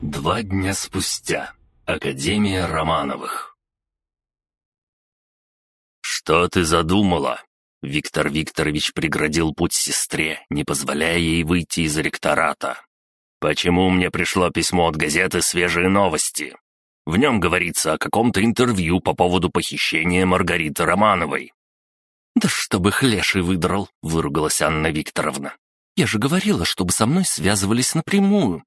Два дня спустя. Академия Романовых. «Что ты задумала?» Виктор Викторович преградил путь сестре, не позволяя ей выйти из ректората. «Почему мне пришло письмо от газеты «Свежие новости»? В нем говорится о каком-то интервью по поводу похищения Маргариты Романовой». «Да чтобы хлеший выдрал», — выругалась Анна Викторовна. «Я же говорила, чтобы со мной связывались напрямую».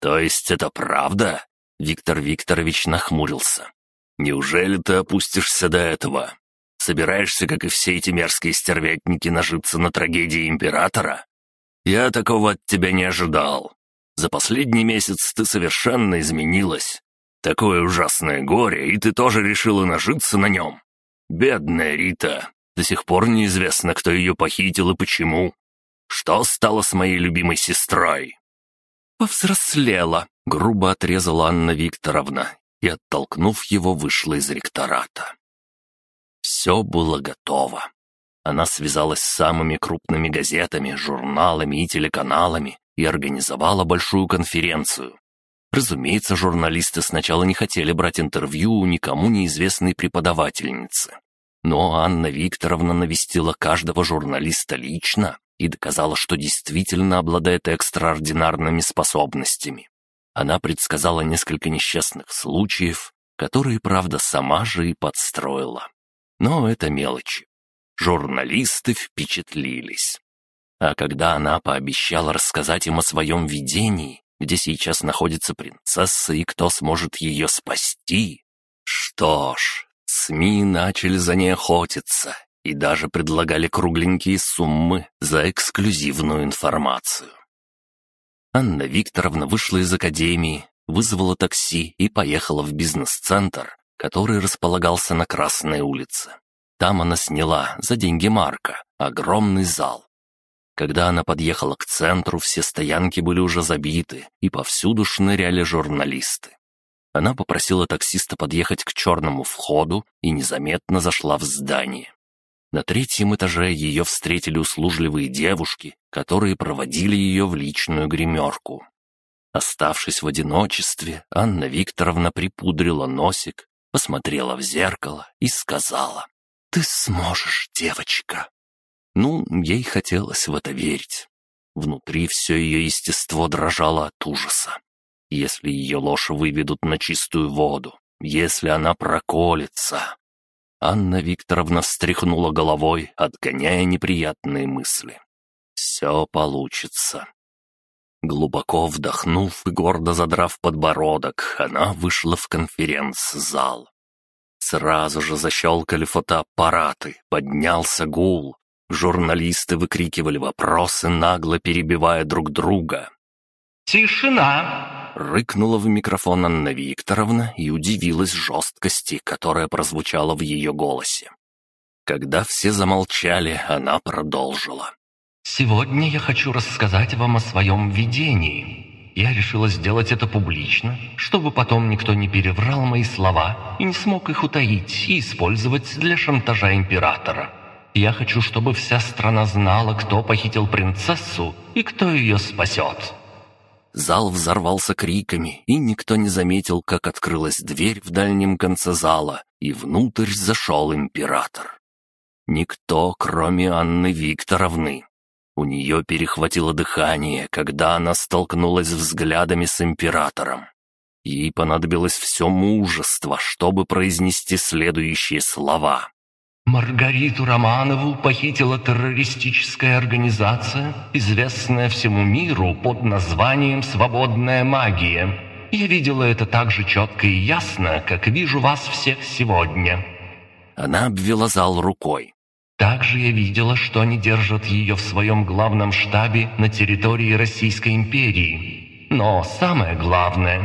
«То есть это правда?» Виктор Викторович нахмурился. «Неужели ты опустишься до этого? Собираешься, как и все эти мерзкие стервятники, нажиться на трагедии императора? Я такого от тебя не ожидал. За последний месяц ты совершенно изменилась. Такое ужасное горе, и ты тоже решила нажиться на нем. Бедная Рита. До сих пор неизвестно, кто ее похитил и почему. Что стало с моей любимой сестрой?» «Повзрослела», — грубо отрезала Анна Викторовна и, оттолкнув его, вышла из ректората. Все было готово. Она связалась с самыми крупными газетами, журналами и телеканалами и организовала большую конференцию. Разумеется, журналисты сначала не хотели брать интервью у никому неизвестной преподавательницы. Но Анна Викторовна навестила каждого журналиста лично и доказала, что действительно обладает экстраординарными способностями. Она предсказала несколько несчастных случаев, которые, правда, сама же и подстроила. Но это мелочи. Журналисты впечатлились. А когда она пообещала рассказать им о своем видении, где сейчас находится принцесса и кто сможет ее спасти, что ж, СМИ начали за ней охотиться и даже предлагали кругленькие суммы за эксклюзивную информацию. Анна Викторовна вышла из академии, вызвала такси и поехала в бизнес-центр, который располагался на Красной улице. Там она сняла, за деньги Марка, огромный зал. Когда она подъехала к центру, все стоянки были уже забиты, и повсюду шныряли журналисты. Она попросила таксиста подъехать к черному входу и незаметно зашла в здание. На третьем этаже ее встретили услужливые девушки, которые проводили ее в личную гримерку. Оставшись в одиночестве, Анна Викторовна припудрила носик, посмотрела в зеркало и сказала, «Ты сможешь, девочка». Ну, ей хотелось в это верить. Внутри все ее естество дрожало от ужаса. Если ее ложь выведут на чистую воду, если она проколется, Анна Викторовна встряхнула головой, отгоняя неприятные мысли. «Все получится». Глубоко вдохнув и гордо задрав подбородок, она вышла в конференц-зал. Сразу же защелкали фотоаппараты, поднялся гул. Журналисты выкрикивали вопросы, нагло перебивая друг друга. «Тишина!» Рыкнула в микрофон Анна Викторовна и удивилась жесткости, которая прозвучала в ее голосе. Когда все замолчали, она продолжила. «Сегодня я хочу рассказать вам о своем видении. Я решила сделать это публично, чтобы потом никто не переврал мои слова и не смог их утаить и использовать для шантажа императора. Я хочу, чтобы вся страна знала, кто похитил принцессу и кто ее спасет». Зал взорвался криками, и никто не заметил, как открылась дверь в дальнем конце зала, и внутрь зашел император. Никто, кроме Анны Викторовны. У нее перехватило дыхание, когда она столкнулась взглядами с императором. Ей понадобилось все мужество, чтобы произнести следующие слова. Маргариту Романову похитила террористическая организация, известная всему миру под названием «Свободная магия». Я видела это так же четко и ясно, как вижу вас всех сегодня». Она обвела зал рукой. Также я видела, что они держат ее в своем главном штабе на территории Российской империи. Но самое главное...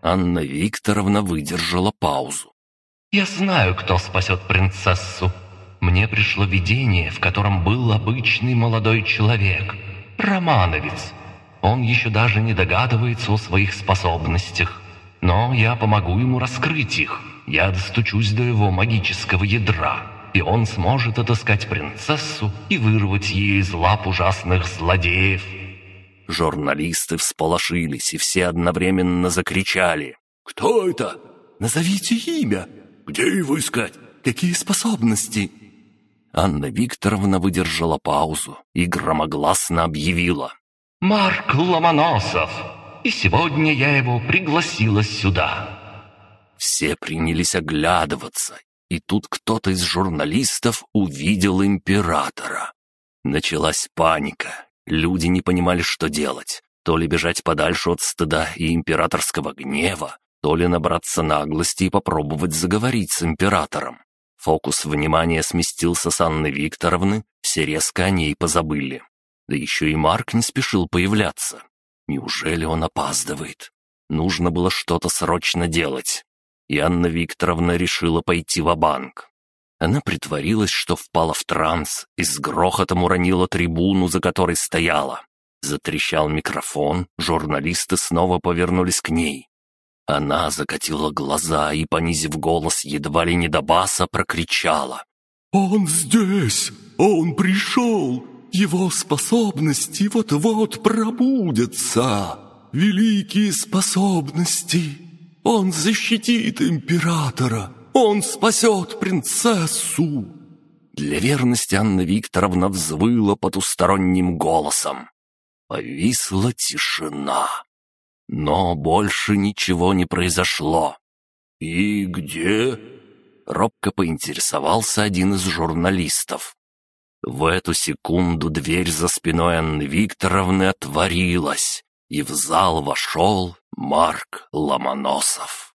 Анна Викторовна выдержала паузу. Я знаю, кто спасет принцессу. Мне пришло видение, в котором был обычный молодой человек, романовец. Он еще даже не догадывается о своих способностях. Но я помогу ему раскрыть их. Я достучусь до его магического ядра, и он сможет отыскать принцессу и вырвать ее из лап ужасных злодеев. Журналисты всполошились, и все одновременно закричали. «Кто это? Назовите имя! Где его искать? Какие способности?» Анна Викторовна выдержала паузу и громогласно объявила. «Марк Ломоносов! И сегодня я его пригласила сюда!» Все принялись оглядываться, и тут кто-то из журналистов увидел императора. Началась паника. Люди не понимали, что делать. То ли бежать подальше от стыда и императорского гнева, то ли набраться наглости и попробовать заговорить с императором. Фокус внимания сместился с Анны Викторовны, все резко о ней позабыли. Да еще и Марк не спешил появляться. Неужели он опаздывает? Нужно было что-то срочно делать. И Анна Викторовна решила пойти в банк Она притворилась, что впала в транс и с грохотом уронила трибуну, за которой стояла. Затрещал микрофон, журналисты снова повернулись к ней. Она закатила глаза и, понизив голос едва ли не до баса, прокричала. «Он здесь! Он пришел! Его способности вот-вот пробудятся! Великие способности! Он защитит императора! Он спасет принцессу!» Для верности Анна Викторовна взвыла потусторонним голосом. Повисла тишина. Но больше ничего не произошло. «И где?» — робко поинтересовался один из журналистов. В эту секунду дверь за спиной Анны Викторовны отворилась, и в зал вошел Марк Ломоносов.